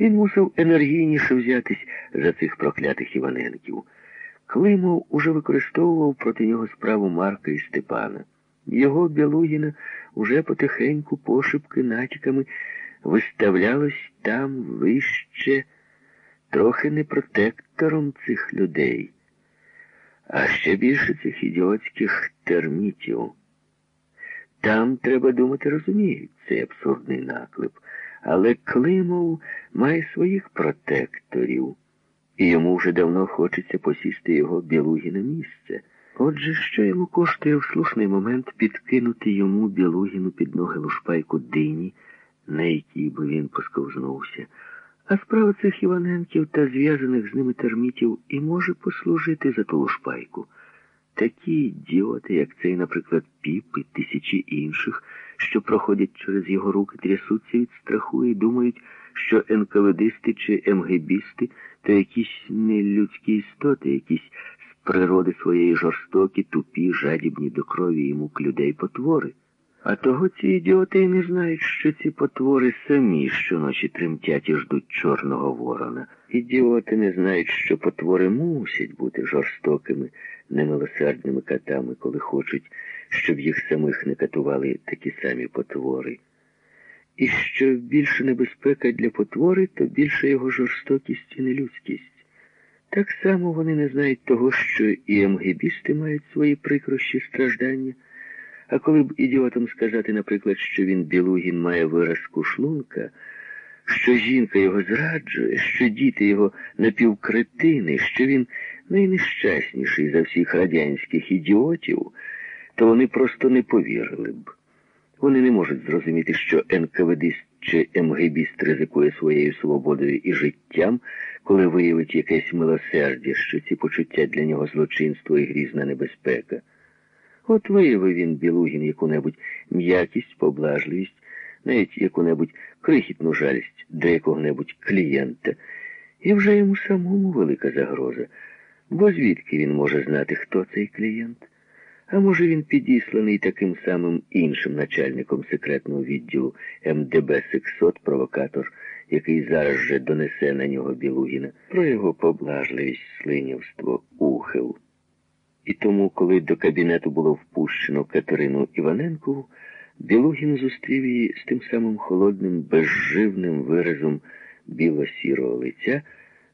Він мусив енергійніше взятись за цих проклятих Іваненків. Климов уже використовував проти нього справу Марка і Степана. Його Білугіна уже потихеньку пошепки натяками виставлялось там вище, трохи не протектором цих людей, а ще більше цих ідіотських термітів. Там, треба думати, розуміють цей абсурдний наклеп. Але Климов має своїх протекторів, і йому вже давно хочеться посісти його білугіне місце. Отже, що йому коштує в слушний момент підкинути йому білугіну під ноги лушпайку дині, на якій би він посковзнувся. А справа цих Іваненків та зв'язаних з ними термітів і може послужити за ту лушпайку. Такі ідіоти, як цей, наприклад, піп і тисячі інших, що проходять через його руки, трясуться від страху і думають, що НКВДисти чи МГБісти то якісь нелюдські істоти, якісь з природи своєї жорстокі, тупі, жадібні до крові і мук людей потвори. А того ці ідіоти і не знають, що ці потвори самі щоночі тремтять і ждуть Чорного Ворона. Ідіоти не знають, що потвори мусять бути жорстокими, немилосердними катами, коли хочуть, щоб їх самих не катували такі самі потвори. І що більше небезпека для потвори, то більше його жорстокість і нелюдськість. Так само вони не знають того, що і МГБісти мають свої прикрощі страждання. А коли б ідіотам сказати, наприклад, що він Білугін має виразку шлунка, що жінка його зраджує, що діти його напівкретини, що він найнещасніший за всіх радянських ідіотів, то вони просто не повірили б. Вони не можуть зрозуміти, що НКВДист чи МГБіст ризикує своєю свободою і життям, коли виявить якесь милосердя, що ці почуття для нього злочинство і грізна небезпека. От виявив він Білугін яку-небудь м'якість, поблажливість, навіть яку-небудь крихітну жалість до якого-небудь клієнта, і вже йому самому велика загроза. Бо звідки він може знати, хто цей клієнт? А може він підісланий таким самим іншим начальником секретного відділу МДБ Сексот, провокатор, який зараз же донесе на нього Білугіна про його поблажливість, слинівство, ухил. І тому, коли до кабінету було впущено Катерину Іваненкову, Білугін зустрів її з тим самим холодним, безживним виразом біло-сірого лиця,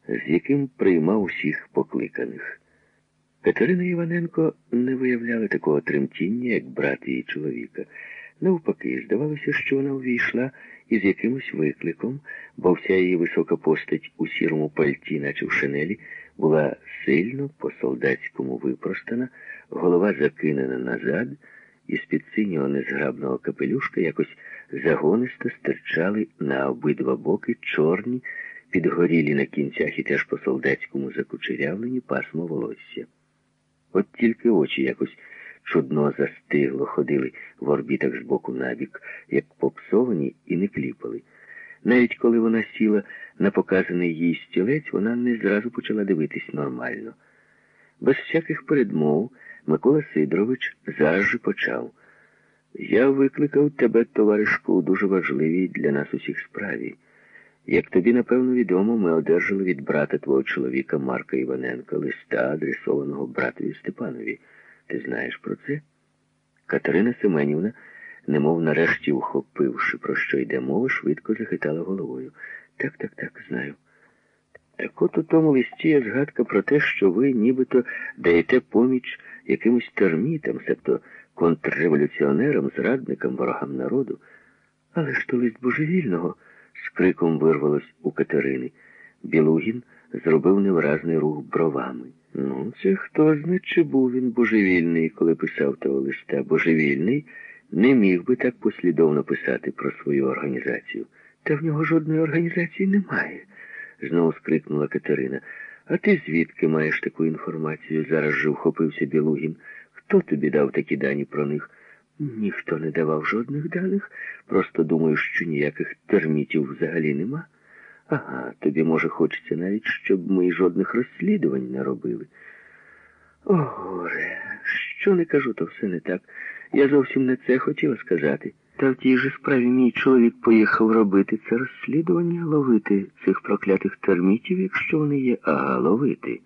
з яким приймав усіх покликаних. Катерина Іваненко не виявляла такого тремтіння, як брат її чоловіка. Навпаки, здавалося, що вона увійшла із якимось викликом, бо вся її висока постать у сірому пальті, наче в шинелі, була сильно по-солдатському випростана, голова закинена назад, і з-під синього незграбного капелюшка якось загонисто стирчали на обидва боки чорні, підгорілі на кінцях і теж по-солдатському закучерявлені пасмо волосся. От тільки очі якось чудно застигло, ходили в орбітах з боку набік, як попсовані і не кліпали. Навіть коли вона сіла на показаний їй стілець, вона не зразу почала дивитись нормально. Без всяких передмов Микола Сидорович зараз же почав. Я викликав тебе, товаришку, у дуже важливій для нас усіх справі. Як тобі, напевно, відомо, ми одержали від брата твого чоловіка Марка Іваненка листа, адресованого братові Степанові. Ти знаєш про це? Катерина Семенівна, немов нарешті ухопивши, про що йде мова, швидко захитала головою. Так, так, так, знаю. Так от у тому листі є згадка про те, що ви нібито даєте поміч якимось термітам, себто контрреволюціонерам, зрадникам, ворогам народу. Але ж то лист божевільного з криком вирвалось у Катерини. Білугін зробив невразний рух бровами. Ну, це хто зна, чи був він божевільний, коли писав того листа. Божевільний не міг би так послідовно писати про свою організацію. Та в нього жодної організації немає, знову скрикнула Катерина. А ти звідки маєш таку інформацію? Зараз же вхопився Білугін. Хто тобі дав такі дані про них? Ніхто не давав жодних даних. Просто думаю, що ніяких термітів взагалі нема. Ага, тобі, може, хочеться навіть, щоб ми жодних розслідувань не робили. О, горе, що не кажу, то все не так. Я зовсім не це хотіла сказати. Та в тій же справі мій чоловік поїхав робити це розслідування, ловити цих проклятих термітів, якщо вони є, ага, ловити.